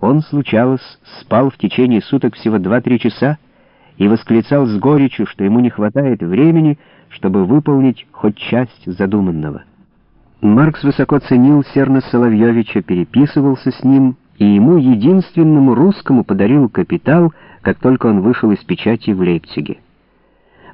Он, случалось, спал в течение суток всего 2-3 часа и восклицал с горечью, что ему не хватает времени, чтобы выполнить хоть часть задуманного. Маркс высоко ценил Серна Соловьевича, переписывался с ним, и ему, единственному русскому, подарил капитал, как только он вышел из печати в Лейпциге.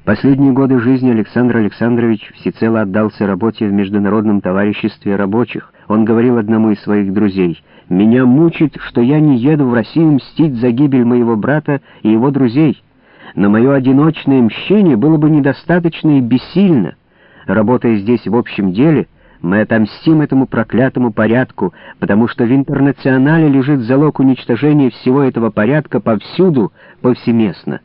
Последние годы жизни Александр Александрович всецело отдался работе в Международном товариществе рабочих. Он говорил одному из своих друзей, «Меня мучит, что я не еду в Россию мстить за гибель моего брата и его друзей, но мое одиночное мщение было бы недостаточно и бессильно. Работая здесь в общем деле, мы отомстим этому проклятому порядку, потому что в интернационале лежит залог уничтожения всего этого порядка повсюду, повсеместно».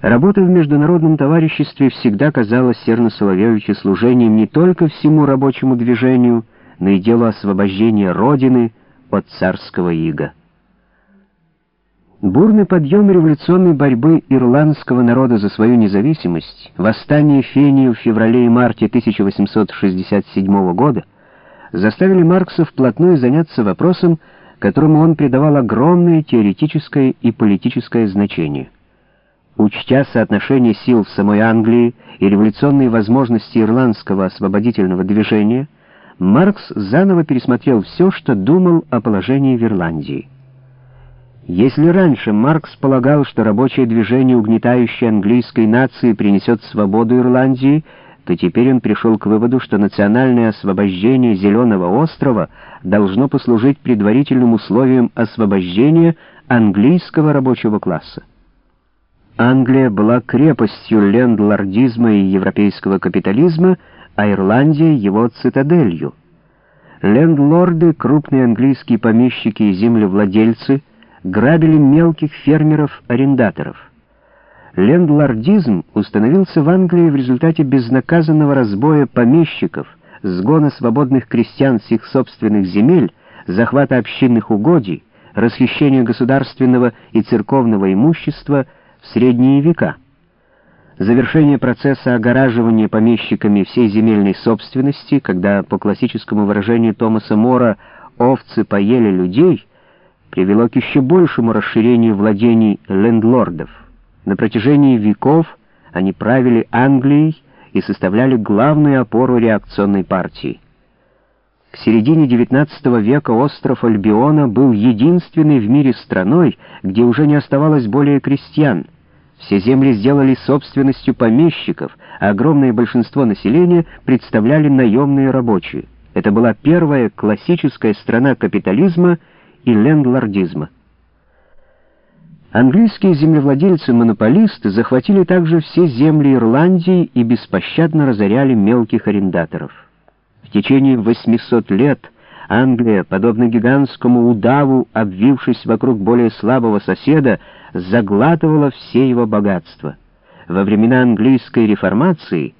Работа в международном товариществе всегда казалась Серну Соловьевичу служением не только всему рабочему движению, но и делу освобождения Родины от царского ига. Бурный подъем революционной борьбы ирландского народа за свою независимость, восстание Фении в феврале и марте 1867 года заставили Маркса вплотную заняться вопросом, которому он придавал огромное теоретическое и политическое значение — Учтя соотношение сил в самой Англии и революционные возможности ирландского освободительного движения, Маркс заново пересмотрел все, что думал о положении в Ирландии. Если раньше Маркс полагал, что рабочее движение, угнетающее английской нации, принесет свободу Ирландии, то теперь он пришел к выводу, что национальное освобождение Зеленого острова должно послужить предварительным условием освобождения английского рабочего класса. Англия была крепостью лендлордизма и европейского капитализма, а Ирландия — его цитаделью. Лендлорды, крупные английские помещики и землевладельцы, грабили мелких фермеров-арендаторов. Лендлордизм установился в Англии в результате безнаказанного разбоя помещиков, сгона свободных крестьян с их собственных земель, захвата общинных угодий, расхищения государственного и церковного имущества — в средние века. Завершение процесса огораживания помещиками всей земельной собственности, когда, по классическому выражению Томаса Мора, овцы поели людей, привело к еще большему расширению владений лендлордов. На протяжении веков они правили Англией и составляли главную опору реакционной партии. К середине XIX века остров Альбиона был единственной в мире страной, где уже не оставалось более крестьян. Все земли сделали собственностью помещиков, а огромное большинство населения представляли наемные рабочие. Это была первая классическая страна капитализма и лендлордизма. Английские землевладельцы-монополисты захватили также все земли Ирландии и беспощадно разоряли мелких арендаторов. В течение 800 лет Англия, подобно гигантскому удаву, обвившись вокруг более слабого соседа, заглатывала все его богатства. Во времена английской реформации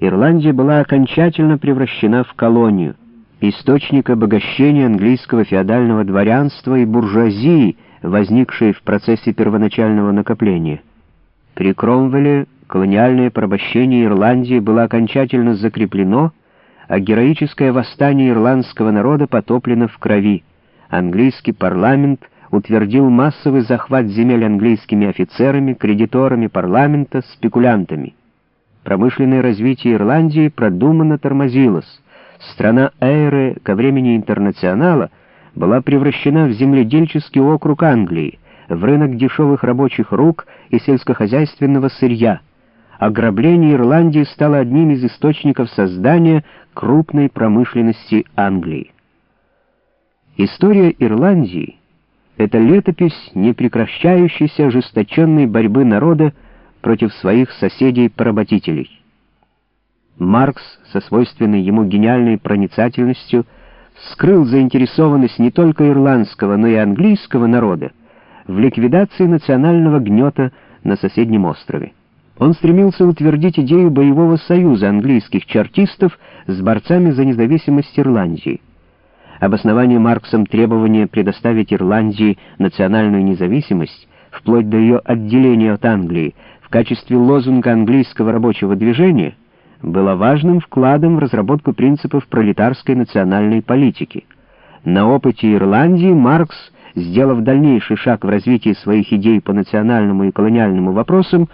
Ирландия была окончательно превращена в колонию, источник обогащения английского феодального дворянства и буржуазии, возникшей в процессе первоначального накопления. При Кромвеле колониальное порабощение Ирландии было окончательно закреплено, а героическое восстание ирландского народа потоплено в крови. Английский парламент утвердил массовый захват земель английскими офицерами, кредиторами парламента, спекулянтами. Промышленное развитие Ирландии продуманно тормозилось. Страна Эйры ко времени интернационала была превращена в земледельческий округ Англии, в рынок дешевых рабочих рук и сельскохозяйственного сырья — ограбление Ирландии стало одним из источников создания крупной промышленности Англии. История Ирландии — это летопись непрекращающейся ожесточенной борьбы народа против своих соседей-поработителей. Маркс со свойственной ему гениальной проницательностью скрыл заинтересованность не только ирландского, но и английского народа в ликвидации национального гнета на соседнем острове. Он стремился утвердить идею боевого союза английских чартистов с борцами за независимость Ирландии. Обоснование Марксом требования предоставить Ирландии национальную независимость, вплоть до ее отделения от Англии, в качестве лозунга английского рабочего движения, было важным вкладом в разработку принципов пролетарской национальной политики. На опыте Ирландии Маркс, сделав дальнейший шаг в развитии своих идей по национальному и колониальному вопросам,